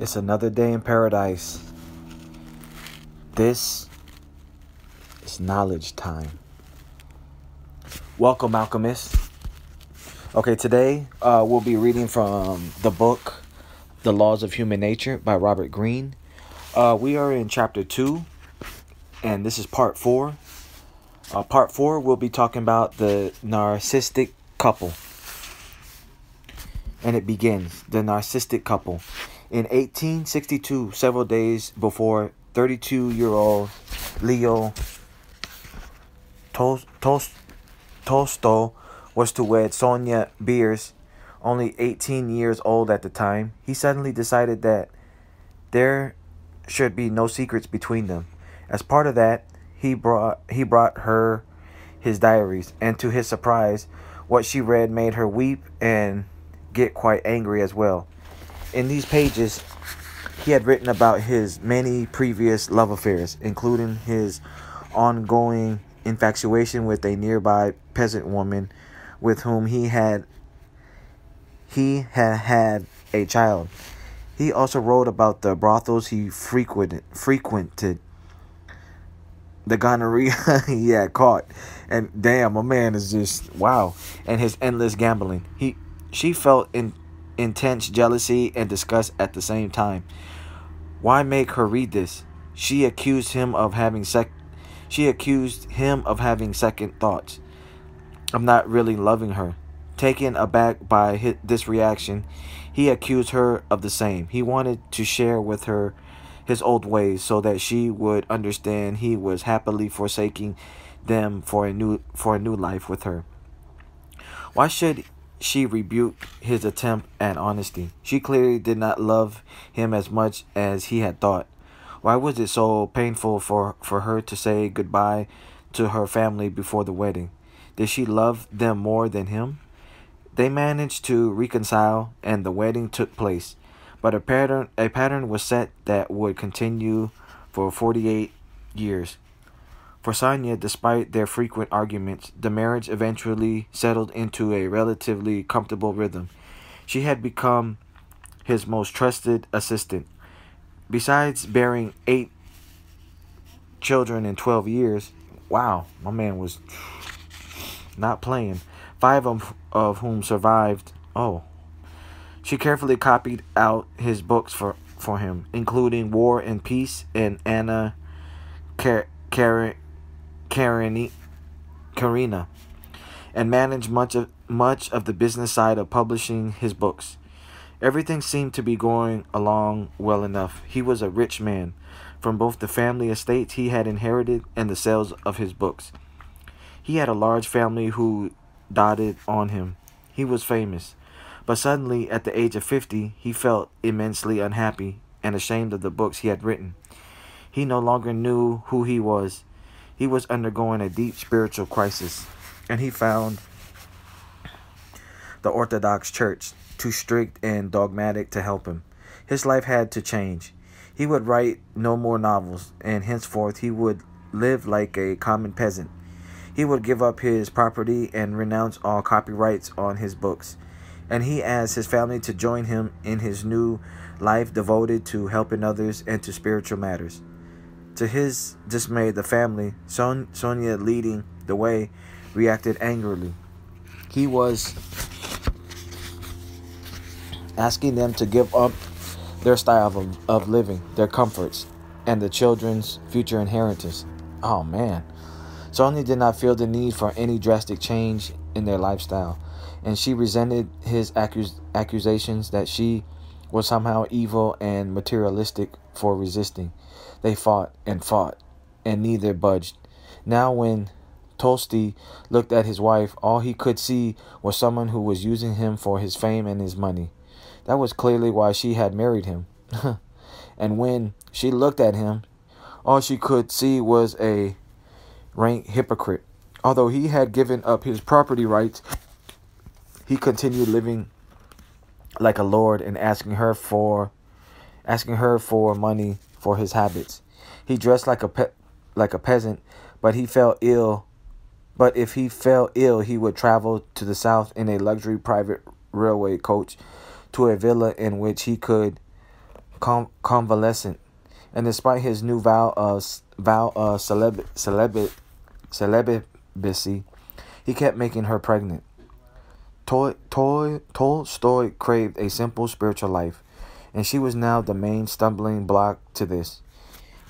It's another day in paradise. This is knowledge time. Welcome, alchemists. Okay, today uh, we'll be reading from the book The Laws of Human Nature by Robert Greene. Uh, we are in chapter 2, and this is part 4. Uh, part 4, we'll be talking about the narcissistic couple. And it begins The narcissistic couple. In 1862, several days before 32 year old Leo Tol- Tol- Tolstoy was to wed Sonia Behrs, only 18 years old at the time, he suddenly decided that there should be no secrets between them. As part of that, he brought he brought her his diaries, and to his surprise, what she read made her weep and get quite angry as well. In these pages, he had written about his many previous love affairs, including his ongoing infatuation with a nearby peasant woman with whom he had he had had a child. He also wrote about the brothels he frequented frequented. The gonorrhea he had caught. And damn my man is just wow. And his endless gambling. He she felt in intense jealousy and disgust at the same time. Why make her read this? She accused him of having sec she accused him of having second thoughts. Of not really loving her. Taken aback by his, this reaction, he accused her of the same. He wanted to share with her his old ways so that she would understand he was happily forsaking them for a new for a new life with her. Why should she rebuked his attempt at honesty. She clearly did not love him as much as he had thought. Why was it so painful for, for her to say goodbye to her family before the wedding? Did she love them more than him? They managed to reconcile and the wedding took place. But a pattern a pattern was set that would continue for 48 years. For Sonia, despite their frequent arguments, the marriage eventually settled into a relatively comfortable rhythm. She had become his most trusted assistant. Besides bearing eight children in 12 years, wow, my man was not playing. Five of, of whom survived. Oh. She carefully copied out his books for, for him, including War and Peace and Anna Car- Karina, and managed much of much of the business side of publishing his books. Everything seemed to be going along well enough. He was a rich man, from both the family estates he had inherited and the sales of his books. He had a large family who dotted on him. He was famous. But suddenly, at the age of 50, he felt immensely unhappy and ashamed of the books he had written. He no longer knew who he was. He was undergoing a deep spiritual crisis, and he found the Orthodox Church too strict and dogmatic to help him. His life had to change. He would write no more novels, and henceforth he would live like a common peasant. He would give up his property and renounce all copyrights on his books. And he asked his family to join him in his new life devoted to helping others and to spiritual matters. To his dismay, the family, Son- Sonia leading the way, reacted angrily. He was asking them to give up their style of, of living, their comforts, and the children's future inheritance. Oh man. Sonia did not feel the need for any drastic change in their lifestyle, and she resented his accus- accusations that she was somehow evil and materialistic for resisting. They fought and fought, and neither budged. Now, when Tolstoy looked at his wife, all he could see was someone who was using him for his fame and his money. That was clearly why she had married him. and when she looked at him, all she could see was a rank hypocrite. Although he had given up his property rights, he continued living like a lord and asking her for asking her for money for his habits. He dressed like a pe- like a peasant, but he fell ill. But if he fell ill, he would travel to the south in a luxury private railway coach to a villa in which he could convalescent, and despite his new vow of vow of celeb, celeb, celibacy, he kept making her pregnant. Toy, toy, Tolstoy craved a simple spiritual life, and she was now the main stumbling block to this.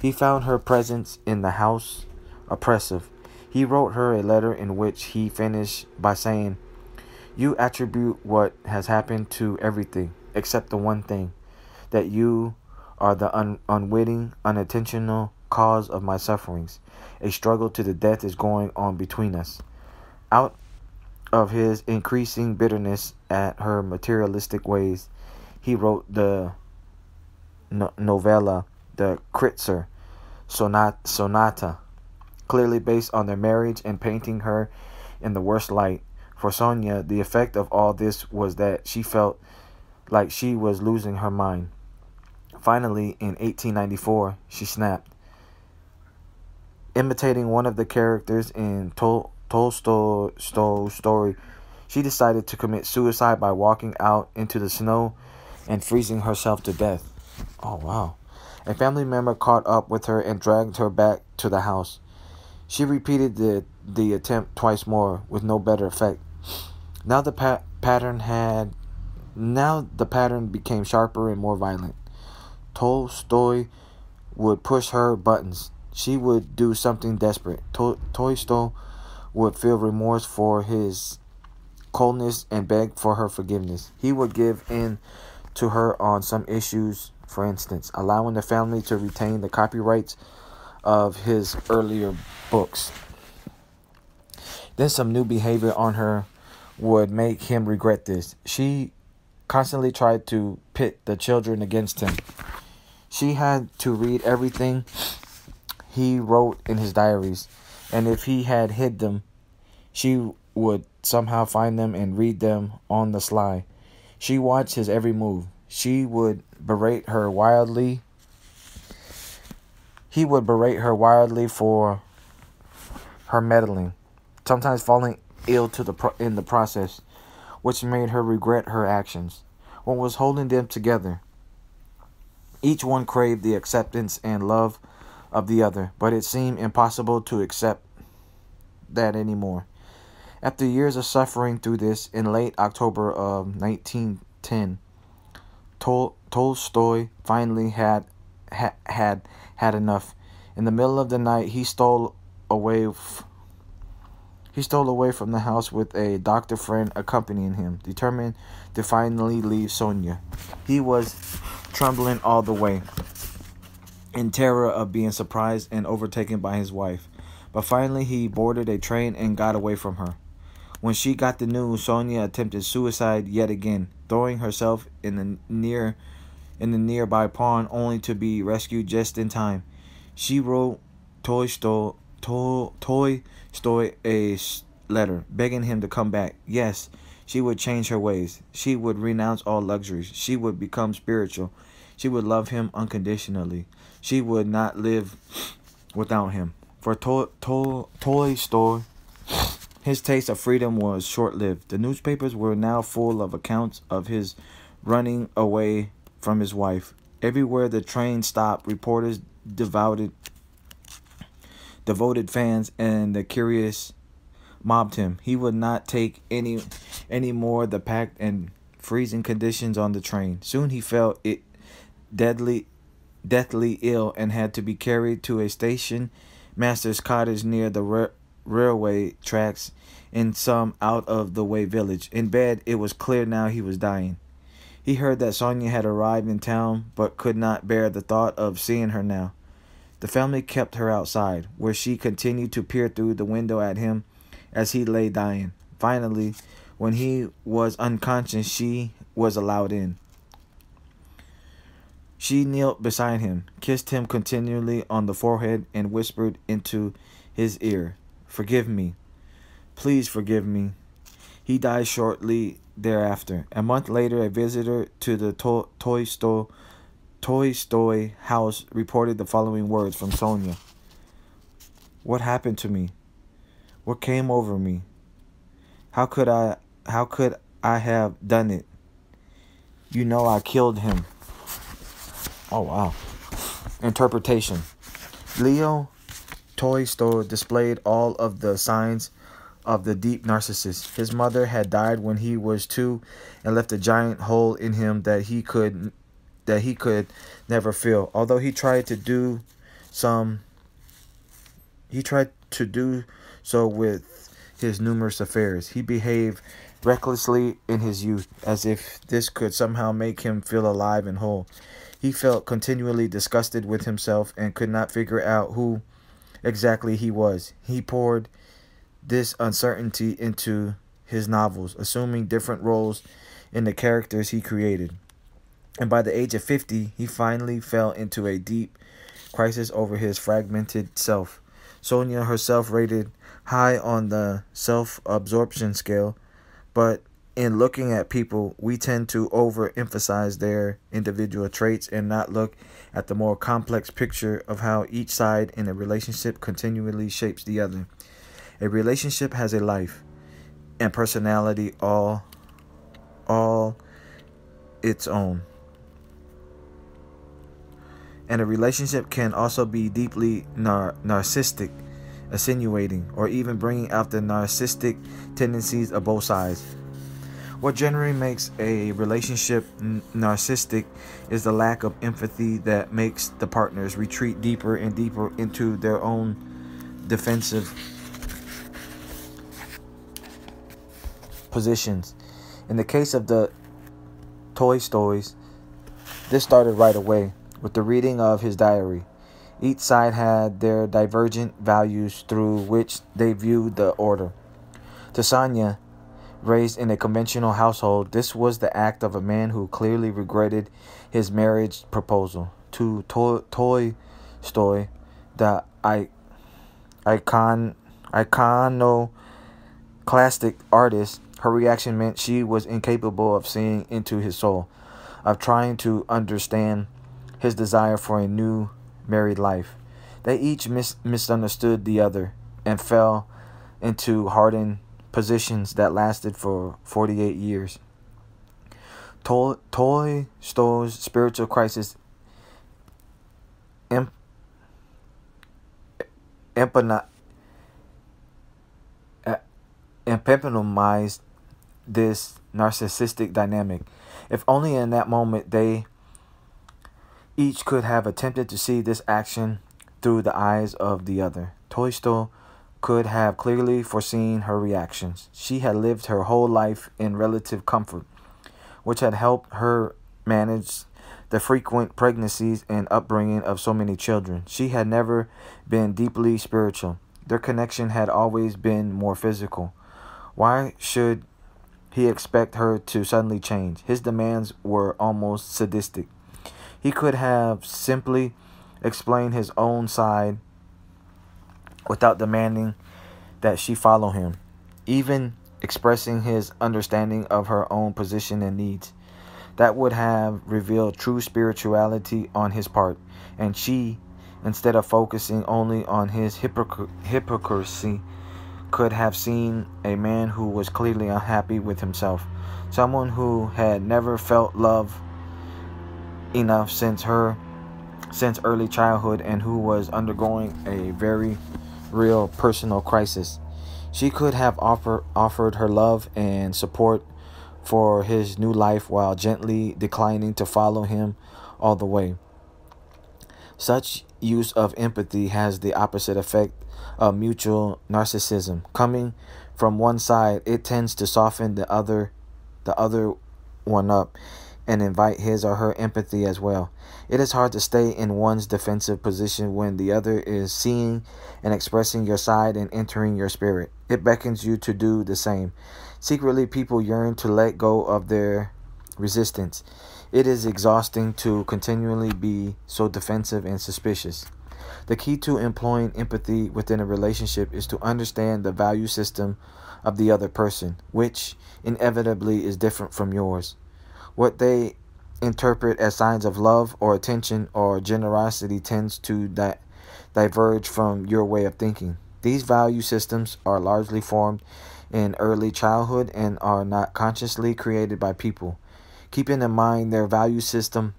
He found her presence in the house oppressive. He wrote her a letter in which he finished by saying, You attribute what has happened to everything except the one thing that you are the un- unwitting, unintentional cause of my sufferings. A struggle to the death is going on between us. Out of his increasing bitterness at her materialistic ways, he wrote the no- novella The Kreutzer, sonat- sonata, clearly based on their marriage and painting her in the worst light. For Sonia, the effect of all this was that she felt like she was losing her mind. Finally, in 1894, she snapped. Imitating one of the characters in Tol- Tolstoy's story, she decided to commit suicide by walking out into the snow and freezing herself to death. Oh, wow. A family member caught up with her and dragged her back to the house. She repeated the, the attempt twice more with no better effect. Now the pa- pattern had now the pattern became sharper and more violent. Tolstoy would push her buttons. She would do something desperate. To- Tolstoy would feel remorse for his coldness and beg for her forgiveness. He would give in to her on some issues for instance, allowing the family to retain the copyrights of his earlier books. Then some new behavior on her would make him regret this. She constantly tried to pit the children against him. She had to read everything he wrote in his diaries, and if he had hid them, she would somehow find them and read them on the sly. She watched his every move. She would berate her wildly. He would berate her wildly for her meddling, sometimes falling ill to the pro- in the process, which made her regret her actions. What was holding them together? Each one craved the acceptance and love of the other, but it seemed impossible to accept that anymore. After years of suffering through this, in late October of 1910, Tol- Tolstoy finally had ha- had had enough. In the middle of the night, he stole away. He stole away from the house with a doctor friend accompanying him, determined to finally leave Sonia. He was trembling all the way, in terror of being surprised and overtaken by his wife. But finally, he boarded a train and got away from her. When she got the news, Sonia attempted suicide yet again, throwing herself in the near in the nearby pond only to be rescued just in time. She wrote Toy Story, Toy, Toy a letter begging him to come back. Yes, she would change her ways. She would renounce all luxuries. She would become spiritual. She would love him unconditionally. She would not live without him. For Toy, Toy, Toy Story his taste of freedom was short lived. The newspapers were now full of accounts of his running away from his wife. Everywhere the train stopped, reporters devoted devoted fans and the curious mobbed him. He would not take any any more the packed and freezing conditions on the train. Soon he felt it deadly deathly ill and had to be carried to a station master's cottage near the railway tracks in some out of the way village. In bed, it was clear now he was dying. He heard that Sonia had arrived in town, but could not bear the thought of seeing her now. The family kept her outside, where she continued to peer through the window at him as he lay dying. Finally, when he was unconscious, she was allowed in. She knelt beside him, kissed him continually on the forehead, and whispered into his ear, Forgive me. Please forgive me. He died shortly thereafter. A month later, a visitor to the to- toy store Toy Story house reported the following words from Sonia. What happened to me? What came over me? How could I how could I have done it? You know I killed him. Oh wow. Interpretation. Leo toy Tolstoy displayed all of the signs of the deep narcissist. His mother had died when he was 2 and left a giant hole in him that he could that he could never fill. Although he tried to do some he tried to do so with his numerous affairs. He behaved recklessly in his youth, as if this could somehow make him feel alive and whole. He felt continually disgusted with himself and could not figure out who exactly he was. He poured this uncertainty into his novels, assuming different roles in the characters he created. And by the age of 50, he finally fell into a deep crisis over his fragmented self. Sonia herself rated high on the self absorption scale, but in looking at people, we tend to overemphasize their individual traits and not look at the more complex picture of how each side in a relationship continually shapes the other. A relationship has a life and personality all all its own. And a relationship can also be deeply nar- narcissistic, insinuating, or even bringing out the narcissistic tendencies of both sides. What generally makes a relationship n- narcissistic is the lack of empathy that makes the partners retreat deeper and deeper into their own defensive positions. In the case of the Tolstoys, this started right away with the reading of his diary. Each side had their divergent values through which they viewed the order. To Sonia, Raised in a conventional household, this was the act of a man who clearly regretted his marriage proposal. To Toy Stoy, the I, icon, iconoclastic artist, her reaction meant she was incapable of seeing into his soul, of trying to understand his desire for a new married life. They each mis- misunderstood the other and fell into hardened positions that lasted for 48 years. Toy, Toy Store's spiritual crisis imp, epitomized this narcissistic dynamic. If only in that moment they each could have attempted to see this action through the eyes of the other. Tolstoy could have clearly foreseen her reactions. She had lived her whole life in relative comfort, which had helped her manage the frequent pregnancies and upbringing of so many children. She had never been deeply spiritual. Their connection had always been more physical. Why should he expect her to suddenly change? His demands were almost sadistic. He could have simply explained his own side without demanding that she follow him, even expressing his understanding of her own position and needs. That would have revealed true spirituality on his part, and she, instead of focusing only on his hypocr- hypocrisy, could have seen a man who was clearly unhappy with himself, someone who had never felt love enough since her since early childhood and who was undergoing a very real personal crisis. She could have offer, offered her love and support for his new life while gently declining to follow him all the way. Such use of empathy has the opposite effect of mutual narcissism. Coming from one side, it tends to soften the other the other one up and invite his or her empathy as well. It is hard to stay in one's defensive position when the other is seeing and expressing your side and entering your spirit. It beckons you to do the same. Secretly, people yearn to let go of their resistance. It is exhausting to continually be so defensive and suspicious. The key to employing empathy within a relationship is to understand the value system of the other person, which inevitably is different from yours. What they interpret as signs of love or attention or generosity tends to di- diverge from your way of thinking. These value systems are largely formed in early childhood and are not consciously created by people. Keeping in mind their value system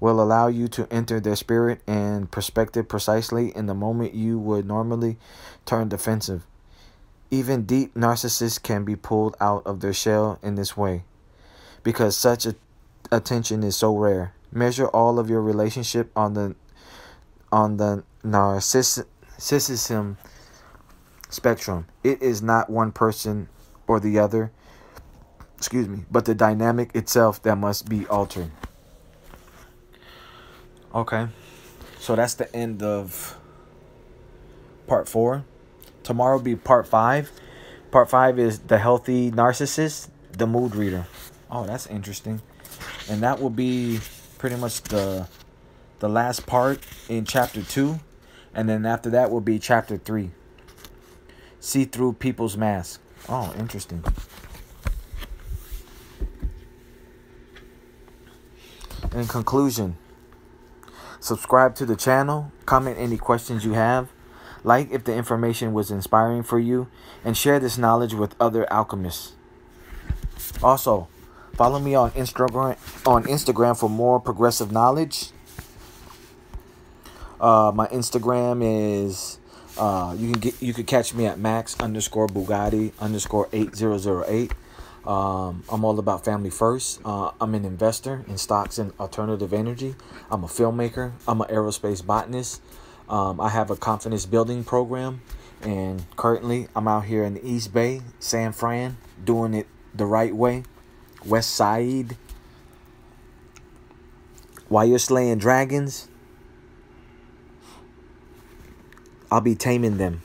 will allow you to enter their spirit and perspective precisely in the moment you would normally turn defensive. Even deep narcissists can be pulled out of their shell in this way because such a attention is so rare. Measure all of your relationship on the on the narcissism spectrum. It is not one person or the other, excuse me, but the dynamic itself that must be altered. Okay. So that's the end of part 4. Tomorrow will be part 5. Part 5 is the healthy narcissist, the mood reader. Oh, that's interesting. And that will be pretty much the the last part in chapter 2 and then after that will be chapter 3 see through people's mask. Oh interesting. In conclusion subscribe to the channel comment any questions you have like if the information was inspiring for you and share this knowledge with other alchemists. Also follow me on instagram on instagram for more progressive knowledge uh, my Instagram is uh, you can get you can catch me at max underscore Bugatti underscore eight zero zero eight. Um, I'm all about family first. Uh, I'm an investor in stocks and alternative energy. I'm a filmmaker. I'm an aerospace botanist. Um, I have a confidence building program, and currently I'm out here in the East Bay, San Fran, doing it the right way. West Side. While you're slaying dragons, I'll be taming them.